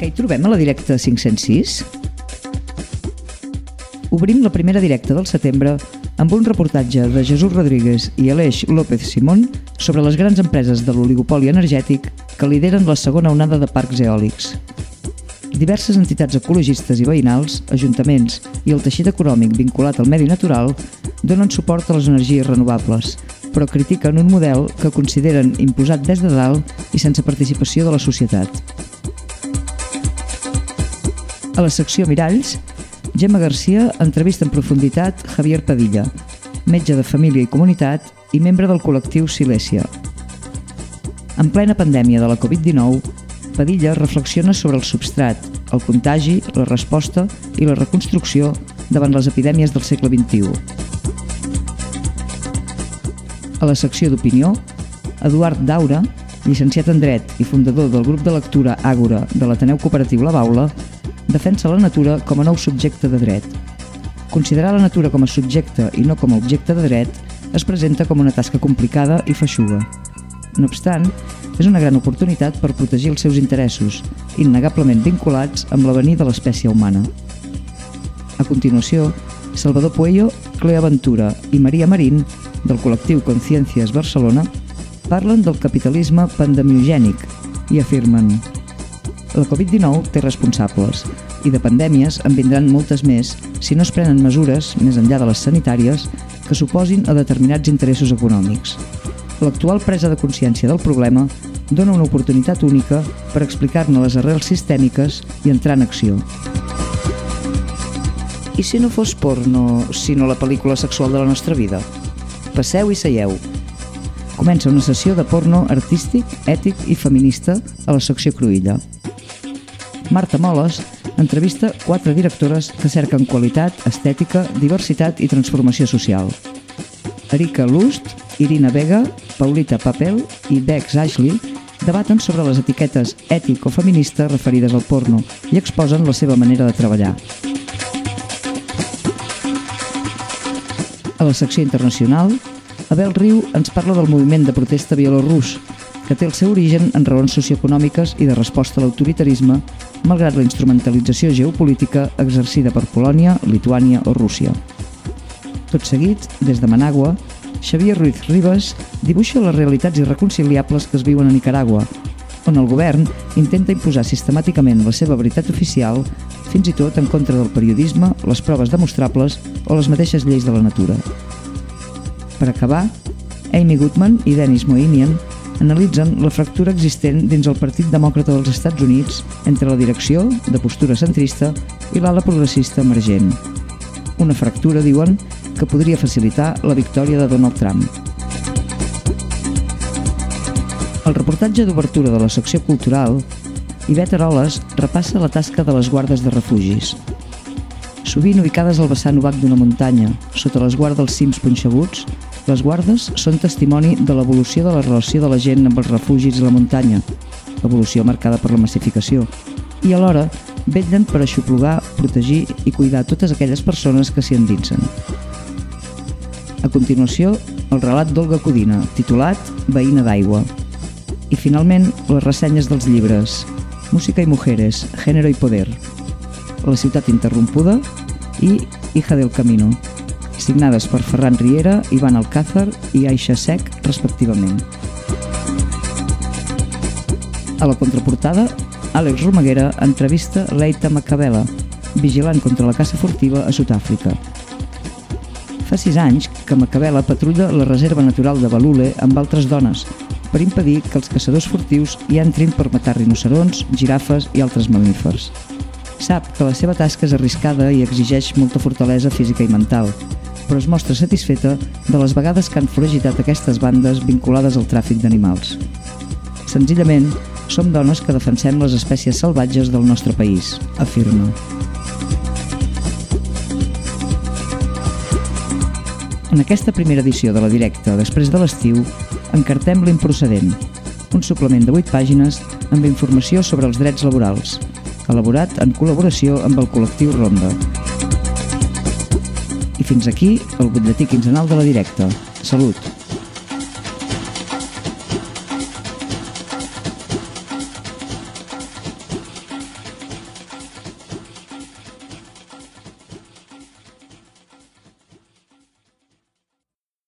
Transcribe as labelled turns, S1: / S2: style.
S1: Què hi trobem a la directa 506? Obrim la primera directa del setembre amb un reportatge de Jesús Rodríguez i Aleix López Simón sobre les grans empreses de l'oligopoli energètic que lideren la segona onada de parcs eòlics. Diverses entitats ecologistes i veïnals, ajuntaments i el teixit econòmic vinculat al medi natural donen suport a les energies renovables, però critiquen un model que consideren imposat des de dalt i sense participació de la societat. A la secció Miralls, Gemma Garcia entrevista en profunditat Javier Padilla, metge de família i comunitat i membre del col·lectiu Silèsia. En plena pandèmia de la Covid-19, Padilla reflexiona sobre el substrat, el contagi, la resposta i la reconstrucció davant les epidèmies del segle XXI. A la secció d'opinió, Eduard Daura, llicenciat en Dret i fundador del grup de lectura Àgora de l'Ateneu Cooperatiu La Baula, defensa la natura com a nou subjecte de dret. Considerar la natura com a subjecte i no com a objecte de dret es presenta com una tasca complicada i feixuga. No obstant, és una gran oportunitat per protegir els seus interessos, innegablement vinculats amb l'avenir de l'espècie humana. A continuació, Salvador Puello, Clea Ventura i Maria Marín, del col·lectiu Consciències Barcelona, parlen del capitalisme pandemiogènic i afirmen la Covid-19 té responsables i de pandèmies en vindran moltes més si no es prenen mesures, més enllà de les sanitàries, que suposin a determinats interessos econòmics. L'actual presa de consciència del problema dona una oportunitat única per explicar-ne les arrels sistèmiques i entrar en acció. I si no fos porno, sinó la pel·lícula sexual de la nostra vida? Passeu i seieu. Comença una sessió de porno artístic, ètic i feminista a la secció Cruïlla. Marta Moles entrevista quatre directores que cerquen qualitat, estètica, diversitat i transformació social. Erika Lust, Irina Vega, Paulita Papel i Bex Ashley debaten sobre les etiquetes ètic o feminista referides al porno i exposen la seva manera de treballar. A la secció internacional, Abel Riu ens parla del moviment de protesta bielorrus, que té el seu origen en raons socioeconòmiques i de resposta a l'autoritarisme, malgrat la instrumentalització geopolítica exercida per Polònia, Lituània o Rússia. Tot seguit, des de Managua, Xavier Ruiz Ribas dibuixa les realitats irreconciliables que es viuen a Nicaragua, on el govern intenta imposar sistemàticament la seva veritat oficial, fins i tot en contra del periodisme, les proves demostrables o les mateixes lleis de la natura. Per acabar, Amy Goodman i Dennis Mohinian analitzen la fractura existent dins el Partit Demòcrata dels Estats Units entre la direcció, de postura centrista, i l'ala progressista emergent. Una fractura, diuen, que podria facilitar la victòria de Donald Trump. El reportatge d'obertura de la secció cultural, Ivet Aroles repassa la tasca de les guardes de refugis. Sovint ubicades al vessant obac d'una muntanya, sota l'esguard dels cims punxeguts, les guardes són testimoni de l'evolució de la relació de la gent amb els refugis i la muntanya, evolució marcada per la massificació, i alhora vetllen per aixoplugar, protegir i cuidar totes aquelles persones que s'hi endinsen. A continuació, el relat d'Olga Codina, titulat Veïna d'aigua. I finalment, les ressenyes dels llibres Música i mujeres, género i poder. La ciutat interrompuda i Hija del camino, signades per Ferran Riera, Ivan Alcázar i Aixa Sec, respectivament. A la contraportada, Àlex Romaguera entrevista Leita Macabela, vigilant contra la caça furtiva a Sud-àfrica. Fa sis anys que Macabela patrulla la reserva natural de Balule amb altres dones per impedir que els caçadors furtius hi entrin per matar rinocerons, girafes i altres mamífers. Sap que la seva tasca és arriscada i exigeix molta fortalesa física i mental, però es mostra satisfeta de les vegades que han foragitat aquestes bandes vinculades al tràfic d'animals. Senzillament, som dones que defensem les espècies salvatges del nostre país, afirma. En aquesta primera edició de la directa després de l'estiu, encartem l'improcedent, un suplement de 8 pàgines amb informació sobre els drets laborals, elaborat en col·laboració amb el col·lectiu Ronda. I fins aquí el butlletí quinzenal de la directa. Salut!